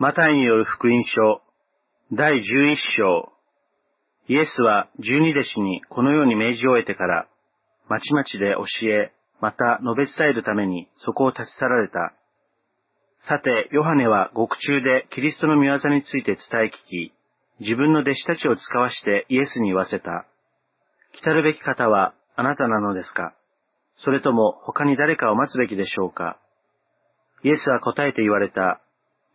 マタイによる福音書、第11章。イエスは十二弟子にこのように命じ終えてから、まちまちで教え、また述べ伝えるためにそこを立ち去られた。さて、ヨハネは獄中でキリストの御業について伝え聞き、自分の弟子たちを使わしてイエスに言わせた。来たるべき方はあなたなのですか？それとも他に誰かを待つべきでしょうか？イエスは答えて言われた。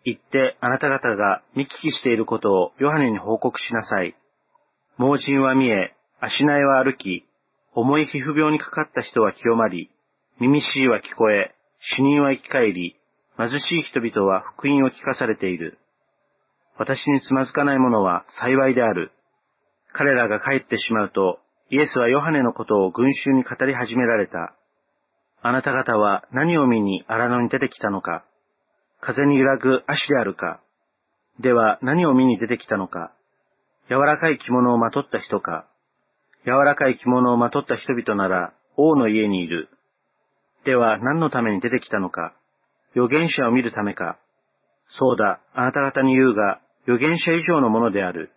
行ってあなた方が見聞きしていることをヨハネに報告しなさい。盲人は見え、足苗は歩き、重い皮膚病にかかった人は清まり、耳しいは聞こえ、死人は生き返り、貧しい人々は福音を聞かされている。私につまずかない者は幸いである。彼らが帰ってしまうと、イエスはヨハネのことを群衆に語り始められた。あなた方は何を見に荒野に出てきたのか風に揺らぐ足であるかでは何を見に出てきたのか柔らかい着物をまとった人か柔らかい着物をまとった人々なら王の家にいる。では何のために出てきたのか預言者を見るためかそうだ、あなた方に言うが、預言者以上のものである。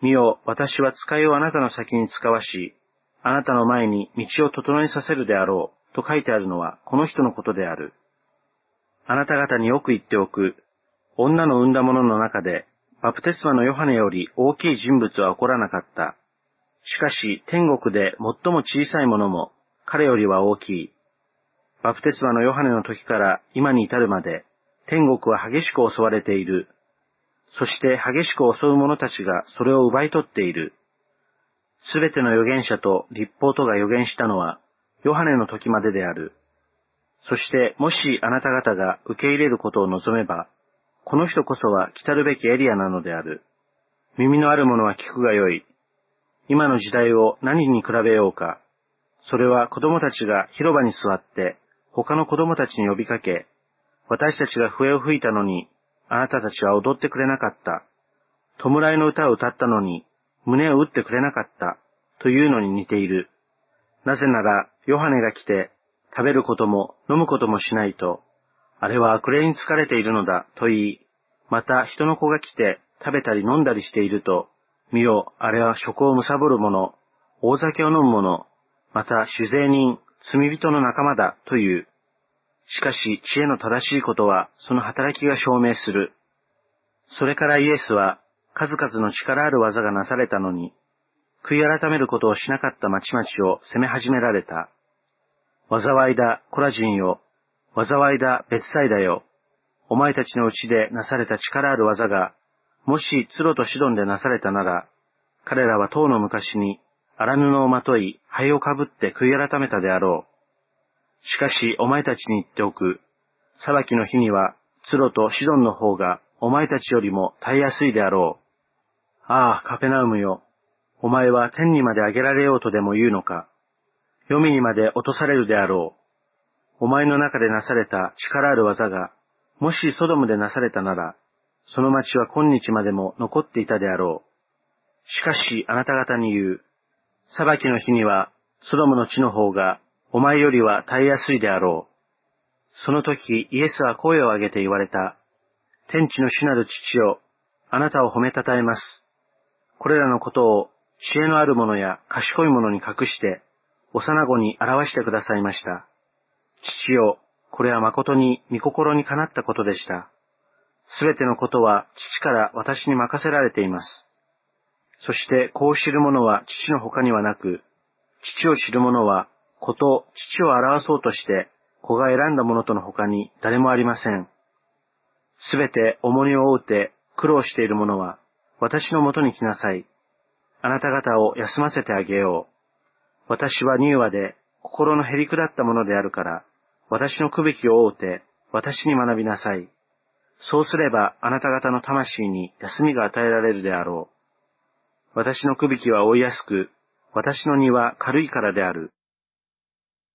見よ、私は使いをあなたの先に使わし、あなたの前に道を整えさせるであろう、と書いてあるのはこの人のことである。あなた方によく言っておく。女の産んだ者の中で、バプテスマのヨハネより大きい人物は起こらなかった。しかし、天国で最も小さいものも、彼よりは大きい。バプテスマのヨハネの時から今に至るまで、天国は激しく襲われている。そして激しく襲う者たちがそれを奪い取っている。すべての預言者と立法とが預言したのは、ヨハネの時までである。そしてもしあなた方が受け入れることを望めば、この人こそは来たるべきエリアなのである。耳のある者は聞くがよい。今の時代を何に比べようか。それは子供たちが広場に座って、他の子供たちに呼びかけ、私たちが笛を吹いたのに、あなたたちは踊ってくれなかった。弔いの歌を歌ったのに、胸を打ってくれなかった。というのに似ている。なぜなら、ヨハネが来て、食べることも飲むこともしないと、あれは悪霊に疲れているのだと言い、また人の子が来て食べたり飲んだりしていると、見よ、あれは食を貪る者、大酒を飲む者、また酒税人、罪人の仲間だという。しかし知恵の正しいことはその働きが証明する。それからイエスは数々の力ある技がなされたのに、悔い改めることをしなかった町々を責め始められた。災いだ、コラジンよ。災いだ、別祭だよ。お前たちのうちでなされた力ある技が、もしツロとシドンでなされたなら、彼らは当の昔に荒布をまとい、灰をかぶって悔い改めたであろう。しかし、お前たちに言っておく。裁きの日には、ツロとシドンの方が、お前たちよりも耐えやすいであろう。ああ、カペナウムよ。お前は天にまで上げられようとでも言うのか。黄泉にまで落とされるであろう。お前の中でなされた力ある技が、もしソドムでなされたなら、その町は今日までも残っていたであろう。しかしあなた方に言う。裁きの日には、ソドムの地の方が、お前よりは耐えやすいであろう。その時、イエスは声を上げて言われた。天地の主なる父よ、あなたを褒めたたえます。これらのことを知恵のある者や賢い者に隠して、幼子に表してくださいました。父よ、これは誠に御心にかなったことでした。すべてのことは父から私に任せられています。そしてこう知る者は父の他にはなく、父を知る者は子と父を表そうとして子が選んだ者との他に誰もありません。すべて重荷を負うて苦労している者は私のもとに来なさい。あなた方を休ませてあげよう。私は乳和で心のへりくだったものであるから、私の区別を追うて、私に学びなさい。そうすればあなた方の魂に休みが与えられるであろう。私の区引きは追いやすく、私の荷は軽いからである。